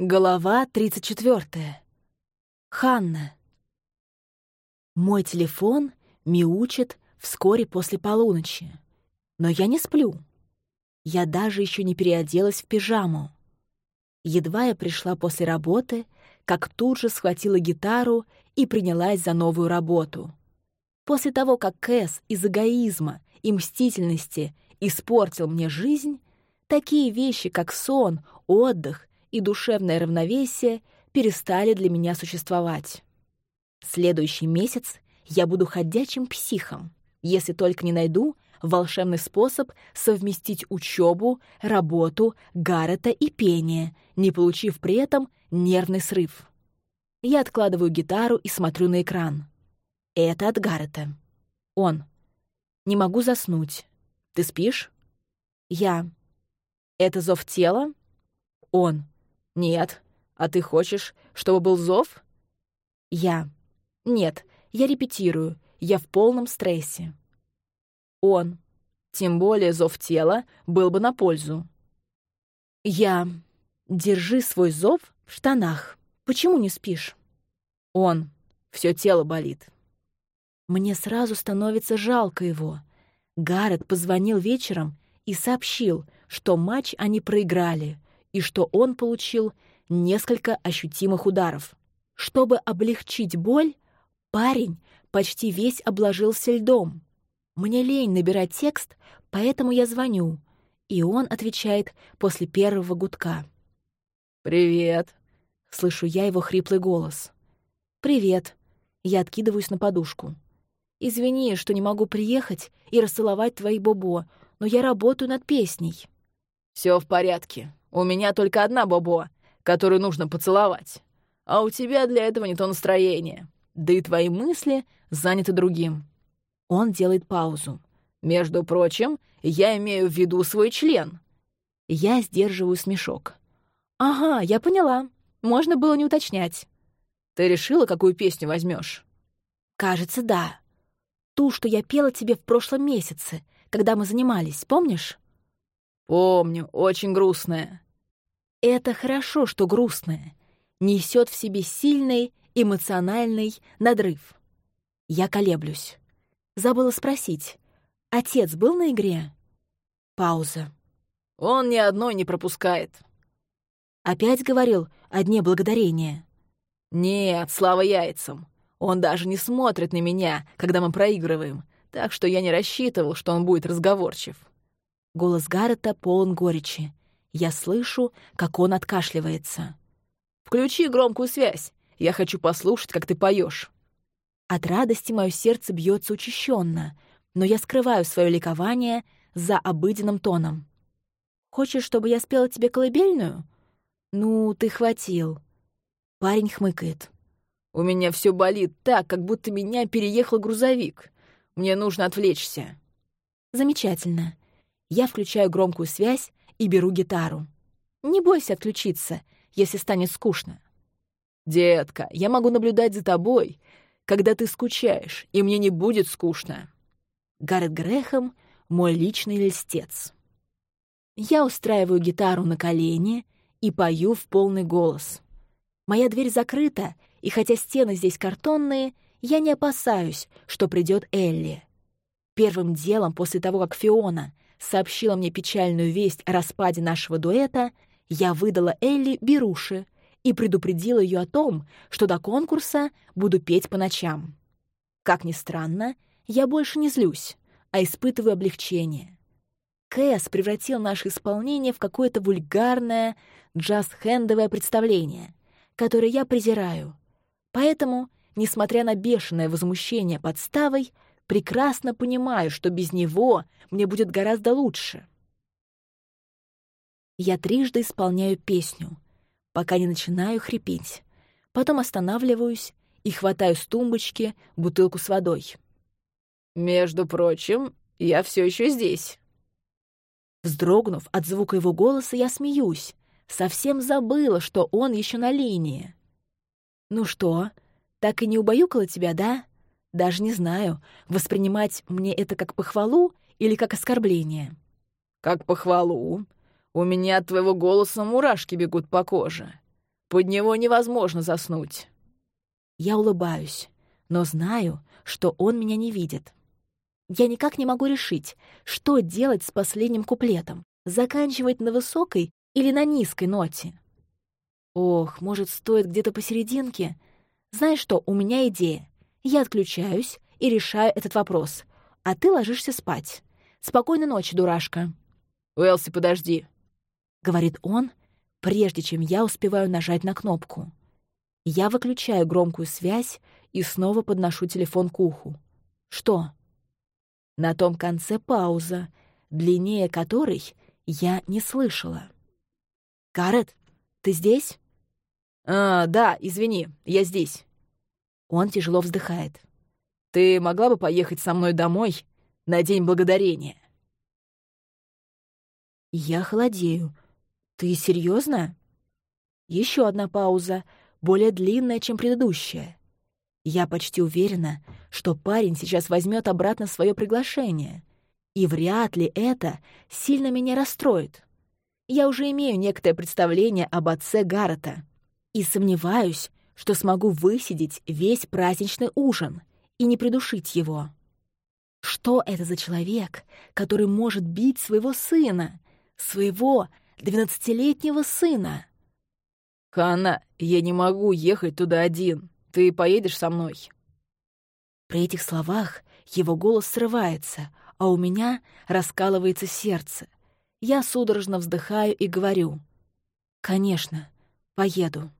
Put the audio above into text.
Голова 34. Ханна. Мой телефон мяучит вскоре после полуночи. Но я не сплю. Я даже еще не переоделась в пижаму. Едва я пришла после работы, как тут же схватила гитару и принялась за новую работу. После того, как Кэс из эгоизма и мстительности испортил мне жизнь, такие вещи, как сон, отдых и душевное равновесие перестали для меня существовать. Следующий месяц я буду ходячим психом, если только не найду волшебный способ совместить учебу, работу, Гаррета и пение, не получив при этом нервный срыв. Я откладываю гитару и смотрю на экран. Это от Гаррета. Он. Не могу заснуть. Ты спишь? Я. Это зов тела? Он. Нет. А ты хочешь, чтобы был зов? Я. Нет, я репетирую. Я в полном стрессе. Он. Тем более зов тела был бы на пользу. Я. Держи свой зов в штанах. Почему не спишь? Он. Все тело болит. Мне сразу становится жалко его. Гаррет позвонил вечером и сообщил, что матч они проиграли и что он получил несколько ощутимых ударов. Чтобы облегчить боль, парень почти весь обложился льдом. Мне лень набирать текст, поэтому я звоню, и он отвечает после первого гудка. «Привет», — слышу я его хриплый голос. «Привет». Я откидываюсь на подушку. «Извини, что не могу приехать и расцеловать твои бобо, но я работаю над песней». Все в порядке. У меня только одна бобо, которую нужно поцеловать. А у тебя для этого не то настроение. Да и твои мысли заняты другим». Он делает паузу. «Между прочим, я имею в виду свой член». Я сдерживаю смешок. «Ага, я поняла. Можно было не уточнять». «Ты решила, какую песню возьмешь? «Кажется, да. Ту, что я пела тебе в прошлом месяце, когда мы занимались, помнишь?» «Помню, очень грустная». Это хорошо, что грустное. Несет в себе сильный эмоциональный надрыв. Я колеблюсь. Забыла спросить. Отец был на игре? Пауза. Он ни одной не пропускает. Опять говорил о дне благодарения. Нет, слава яйцам. Он даже не смотрит на меня, когда мы проигрываем, так что я не рассчитывал, что он будет разговорчив. Голос Гаррета полон горечи. Я слышу, как он откашливается. «Включи громкую связь. Я хочу послушать, как ты поешь. От радости мое сердце бьется учащенно, но я скрываю свое ликование за обыденным тоном. «Хочешь, чтобы я спела тебе колыбельную?» «Ну, ты хватил». Парень хмыкает. «У меня все болит так, как будто меня переехал грузовик. Мне нужно отвлечься». «Замечательно. Я включаю громкую связь и беру гитару. Не бойся отключиться, если станет скучно. «Детка, я могу наблюдать за тобой, когда ты скучаешь, и мне не будет скучно». Гаррет Грэхэм — мой личный льстец. Я устраиваю гитару на колени и пою в полный голос. Моя дверь закрыта, и хотя стены здесь картонные, я не опасаюсь, что придет Элли. Первым делом после того, как Фиона сообщила мне печальную весть о распаде нашего дуэта, я выдала Элли беруши и предупредила ее о том, что до конкурса буду петь по ночам. Как ни странно, я больше не злюсь, а испытываю облегчение. Кэс превратил наше исполнение в какое-то вульгарное джаз-хендовое представление, которое я презираю. Поэтому, несмотря на бешеное возмущение подставой, прекрасно понимаю, что без него мне будет гораздо лучше. Я трижды исполняю песню, пока не начинаю хрипеть. Потом останавливаюсь и хватаю с тумбочки бутылку с водой. «Между прочим, я все еще здесь». Вздрогнув от звука его голоса, я смеюсь. Совсем забыла, что он еще на линии. «Ну что, так и не убаюкала тебя, да?» Даже не знаю, воспринимать мне это как похвалу или как оскорбление. «Как похвалу. У меня от твоего голоса мурашки бегут по коже. Под него невозможно заснуть». Я улыбаюсь, но знаю, что он меня не видит. Я никак не могу решить, что делать с последним куплетом, заканчивать на высокой или на низкой ноте. Ох, может, стоит где-то посерединке? Знаешь что, у меня идея. Я отключаюсь и решаю этот вопрос, а ты ложишься спать. Спокойной ночи, дурашка. «Уэлси, подожди», — говорит он, прежде чем я успеваю нажать на кнопку. Я выключаю громкую связь и снова подношу телефон к уху. Что? На том конце пауза, длиннее которой я не слышала. «Гаррет, ты здесь?» «А, да, извини, я здесь». Он тяжело вздыхает. «Ты могла бы поехать со мной домой на День Благодарения?» Я холодею. «Ты серьезно? Еще одна пауза, более длинная, чем предыдущая. Я почти уверена, что парень сейчас возьмет обратно свое приглашение. И вряд ли это сильно меня расстроит. Я уже имею некоторое представление об отце Гаррета и сомневаюсь, что смогу высидеть весь праздничный ужин и не придушить его. Что это за человек, который может бить своего сына, своего двенадцатилетнего сына? «Ханна, я не могу ехать туда один. Ты поедешь со мной?» При этих словах его голос срывается, а у меня раскалывается сердце. Я судорожно вздыхаю и говорю. «Конечно, поеду».